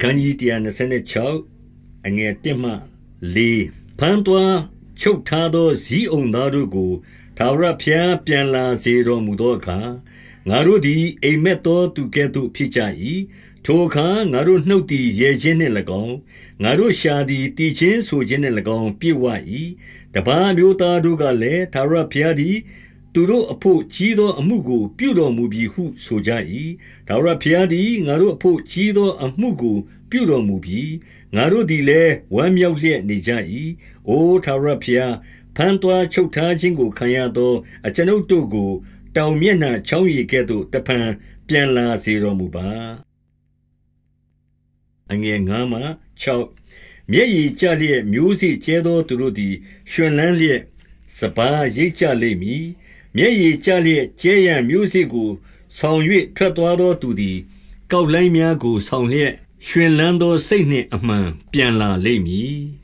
ခန်းကြီး126အငယ်1မှ4ဖန်တွားချုပ်ထားသောဇီးအုံသားတို့ကိုသာဝရဖျားပြန်လာစေတော်မူသောအခါငါတို့သည်အိမ်မက်သောသူကဲ့သို့ဖြစ်ကြ၏ထိုအခါငါတို့နှုတ်သည်ရဲခြင်းနှင့်၎င်းငါတို့ရှာသည်တည်ခြင်းဆိုခြင်းနှင့်၎င်းပြည့်ဝ၏တပားမျိုးသားတို့ကလည်းသာရဖျားသည် သူတို့အဖို့ကြီးသောအမှုကို ပြုတော်မူပြီဟုဆိုကြ၏ဒါဝရဖျားသည်ငါတို့အဖို့ကြီးသောအမှုကို ပြုတော်မူပြီငါတို့သည်လည်းဝမ်းမြောက်လျက်နေကြ၏အိုသာရဖျားဖန်တွားချုပ်ထားခြင်းကိုခံရသော အကျွန်ုပ်တို့ကို တောင်မျက်နှာချောင်းရည်ကဲ့သို့တဖန်ပြန်လာစေတော်မူပါအငယ်9မှ6မျက်ရည်ကျလျက်မျိုးစေ့ကျဲသောသူတို့သည် ရှင်လန်းလျက်စပားရိတ်ကြလိမ့်မည် မျက်ရည်ကျလျက်ကျဲရန်မျိုးစေ့ကို ဆောင်၍ထွက်သွားသောသူသည် ကောက်လိုင်းများကို ဆောင်လျက်ရှင်လန်းသောစိတ်နှင့်အမှန် ပြန်လာလိမ့်မည်